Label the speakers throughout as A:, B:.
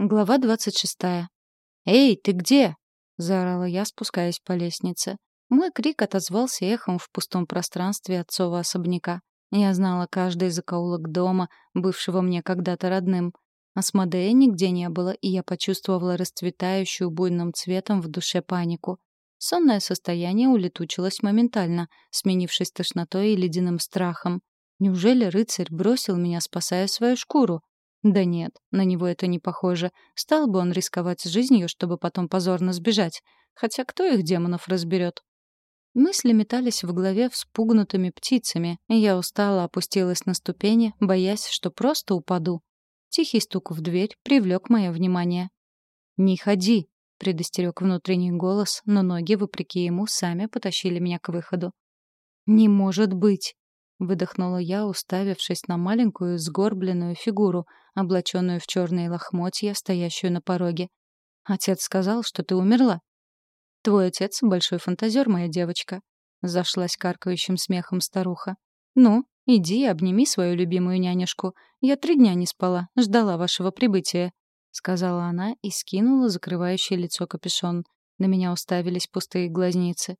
A: Глава двадцать шестая. «Эй, ты где?» — заорала я, спускаясь по лестнице. Мой крик отозвался эхом в пустом пространстве отцова особняка. Я знала каждый закоулок дома, бывшего мне когда-то родным. Асмодея нигде не было, и я почувствовала расцветающую буйным цветом в душе панику. Сонное состояние улетучилось моментально, сменившись тошнотой и ледяным страхом. Неужели рыцарь бросил меня, спасая свою шкуру? Да нет, на него это не похоже. Стал бы он рисковать жизнью, чтобы потом позорно сбежать. Хотя кто их демонов разберет? Мысли метались в голове вспугнутыми птицами, я устало опустилась на ступени, боясь, что просто упаду. Тихий стук в дверь привлек мое внимание. «Не ходи!» — предостерег внутренний голос, но ноги, вопреки ему, сами потащили меня к выходу. «Не может быть!» — выдохнула я, уставившись на маленькую сгорбленную фигуру, облаченную в черные лохмотья, стоящую на пороге. «Отец сказал, что ты умерла». «Твой отец — большой фантазер, моя девочка», — зашлась каркающим смехом старуха. «Ну, иди обними свою любимую нянюшку. Я три дня не спала, ждала вашего прибытия», — сказала она и скинула закрывающее лицо капюшон. На меня уставились пустые глазницы.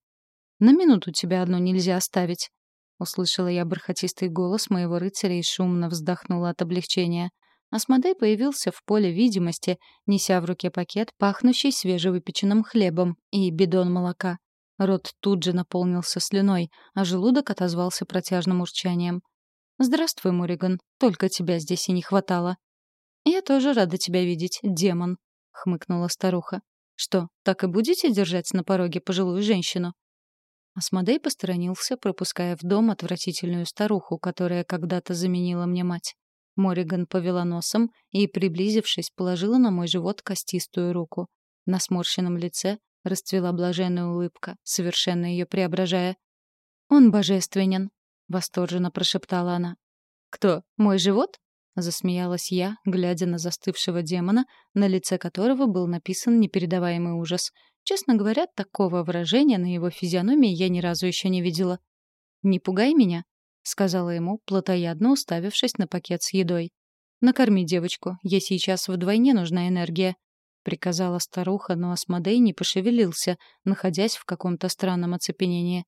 A: «На минуту тебя одну нельзя оставить», Услышала я бархатистый голос моего рыцаря и шумно вздохнула от облегчения. Асмодей появился в поле видимости, неся в руке пакет, пахнущий свежевыпеченным хлебом, и бидон молока. Рот тут же наполнился слюной, а желудок отозвался протяжным урчанием. «Здравствуй, Муриган. Только тебя здесь и не хватало». «Я тоже рада тебя видеть, демон», — хмыкнула старуха. «Что, так и будете держать на пороге пожилую женщину?» Асмодей посторонился, пропуская в дом отвратительную старуху, которая когда-то заменила мне мать. Мориган повела носом и, приблизившись, положила на мой живот костистую руку. На сморщенном лице расцвела блаженная улыбка, совершенно ее преображая. «Он божественен», — восторженно прошептала она. «Кто, мой живот?» — засмеялась я, глядя на застывшего демона, на лице которого был написан непередаваемый ужас — Честно говоря, такого выражения на его физиономии я ни разу еще не видела. «Не пугай меня», — сказала ему, плотоядно уставившись на пакет с едой. «Накорми девочку, ей сейчас вдвойне нужна энергия», — приказала старуха, но Асмодей не пошевелился, находясь в каком-то странном оцепенении.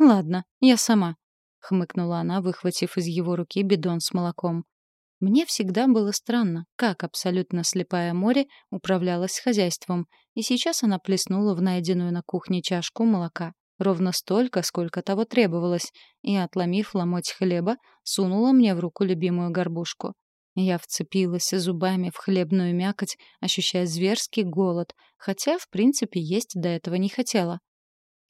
A: «Ладно, я сама», — хмыкнула она, выхватив из его руки бидон с молоком. Мне всегда было странно, как абсолютно слепая море управлялась хозяйством, и сейчас она плеснула в найденную на кухне чашку молока. Ровно столько, сколько того требовалось, и, отломив ломоть хлеба, сунула мне в руку любимую горбушку. Я вцепилась зубами в хлебную мякоть, ощущая зверский голод, хотя, в принципе, есть до этого не хотела.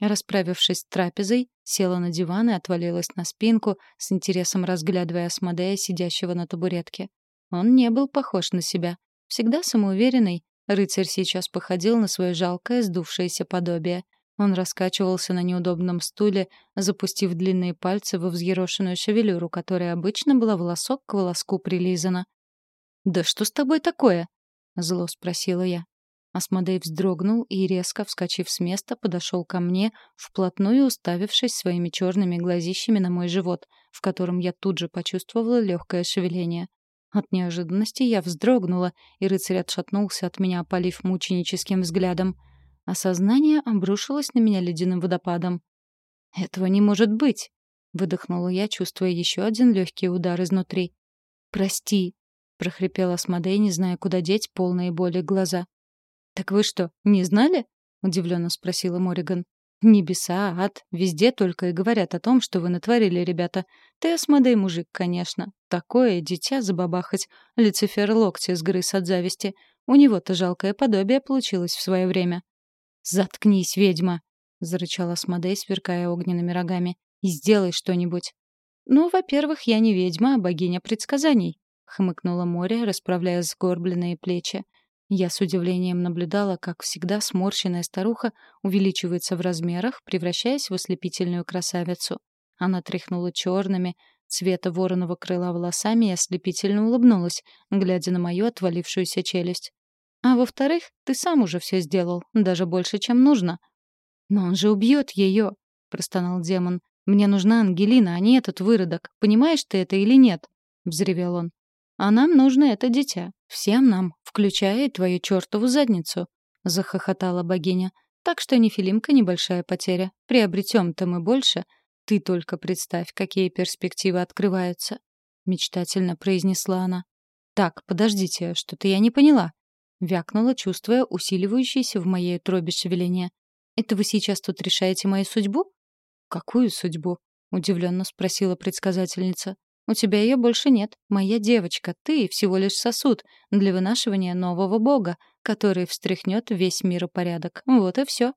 A: Расправившись с трапезой, села на диван и отвалилась на спинку, с интересом разглядывая Асмодея, сидящего на табуретке. Он не был похож на себя. Всегда самоуверенный, рыцарь сейчас походил на свое жалкое сдувшееся подобие. Он раскачивался на неудобном стуле, запустив длинные пальцы во взъерошенную шевелюру, которая обычно была волосок к волоску прилизана. «Да что с тобой такое?» — зло спросила я. Асмодей вздрогнул и, резко вскочив с места, подошел ко мне, вплотную уставившись своими черными глазищами на мой живот, в котором я тут же почувствовала легкое шевеление. От неожиданности я вздрогнула, и рыцарь отшатнулся от меня, опалив мученическим взглядом. Осознание обрушилось на меня ледяным водопадом. «Этого не может быть!» — выдохнула я, чувствуя еще один легкий удар изнутри. «Прости!» — прохрипел Асмодей, не зная, куда деть полные боли глаза. «Так вы что, не знали?» — удивленно спросила Мориган. «Небеса, ад, везде только и говорят о том, что вы натворили, ребята. Ты осмодей мужик, конечно. Такое дитя забабахать. Люцифер локти сгрыз от зависти. У него-то жалкое подобие получилось в свое время». «Заткнись, ведьма!» — зарычал Асмодей, сверкая огненными рогами. «И сделай что-нибудь». «Ну, во-первых, я не ведьма, а богиня предсказаний», — хмыкнула море, расправляя сгорбленные плечи. Я с удивлением наблюдала, как всегда сморщенная старуха увеличивается в размерах, превращаясь в ослепительную красавицу. Она тряхнула черными, цвета вороного крыла волосами и ослепительно улыбнулась, глядя на мою отвалившуюся челюсть. «А во-вторых, ты сам уже все сделал, даже больше, чем нужно». «Но он же убьет ее», — простонал демон. «Мне нужна Ангелина, а не этот выродок. Понимаешь ты это или нет?» — взревел он. «А нам нужно это дитя», Всем нам, включая и твою чертову задницу», — захохотала богиня. «Так что нефилимка небольшая потеря. Приобретем-то мы больше. Ты только представь, какие перспективы открываются», — мечтательно произнесла она. «Так, подождите, что-то я не поняла», — вякнула, чувствуя усиливающееся в моей утробе шевеление. «Это вы сейчас тут решаете мою судьбу?» «Какую судьбу?» — удивленно спросила предсказательница. У тебя ее больше нет. Моя девочка, ты всего лишь сосуд для вынашивания нового бога, который встряхнет весь мир и порядок. Вот и все.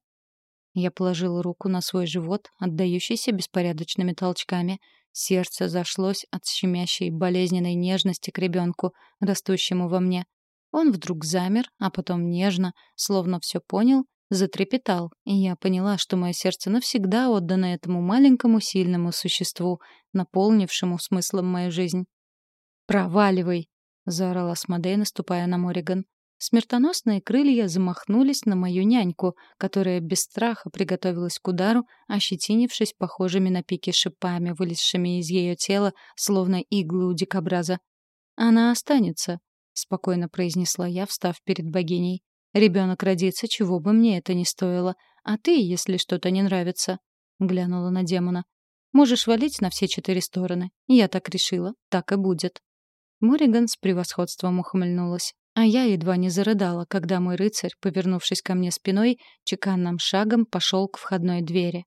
A: Я положила руку на свой живот, отдающийся беспорядочными толчками. Сердце зашлось от щемящей болезненной нежности к ребенку, растущему во мне. Он вдруг замер, а потом нежно, словно все понял, затрепетал, и я поняла, что мое сердце навсегда отдано этому маленькому сильному существу, наполнившему смыслом мою жизнь. «Проваливай!» — заорала Смодей, наступая на Мориган. Смертоносные крылья замахнулись на мою няньку, которая без страха приготовилась к удару, ощетинившись похожими на пики шипами, вылезшими из ее тела, словно иглы у дикобраза. «Она останется», — спокойно произнесла я, встав перед богиней. Ребенок родится, чего бы мне это ни стоило. А ты, если что-то не нравится, глянула на демона. Можешь валить на все четыре стороны. Я так решила, так и будет. Мориган с превосходством ухмыльнулась. А я едва не зарыдала, когда мой рыцарь, повернувшись ко мне спиной, чеканным шагом пошел к входной двери.